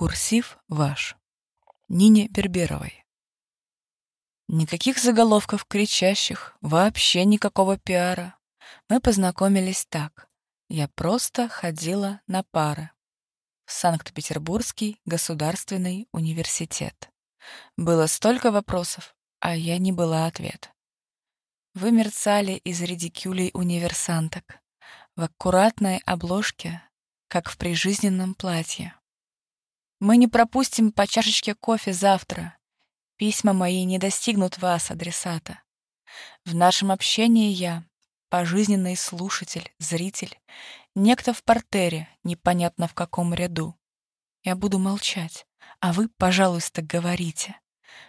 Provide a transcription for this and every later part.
Курсив ваш. Нине Берберовой. Никаких заголовков кричащих, вообще никакого пиара. Мы познакомились так. Я просто ходила на пары. В Санкт-Петербургский государственный университет. Было столько вопросов, а я не была ответ. Вы мерцали из редикюлей универсанток в аккуратной обложке, как в прижизненном платье. Мы не пропустим по чашечке кофе завтра. Письма мои не достигнут вас, адресата. В нашем общении я — пожизненный слушатель, зритель, некто в портере, непонятно в каком ряду. Я буду молчать, а вы, пожалуйста, говорите.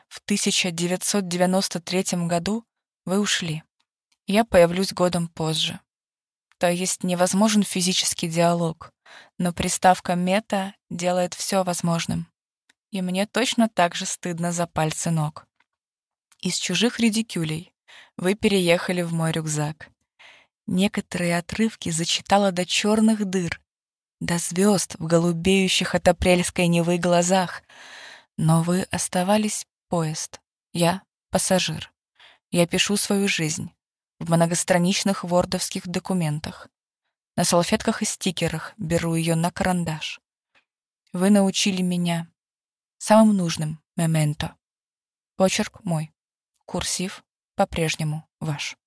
В 1993 году вы ушли. Я появлюсь годом позже. То есть невозможен физический диалог, но приставка «мета» делает все возможным. И мне точно так же стыдно за пальцы ног. Из чужих редикюлей вы переехали в мой рюкзак. Некоторые отрывки зачитала до черных дыр, до звезд в голубеющих от апрельской Невы глазах. Но вы оставались поезд, я — пассажир. Я пишу свою жизнь в многостраничных вордовских документах. На салфетках и стикерах беру ее на карандаш. Вы научили меня самым нужным мементо. Почерк мой. Курсив по-прежнему ваш.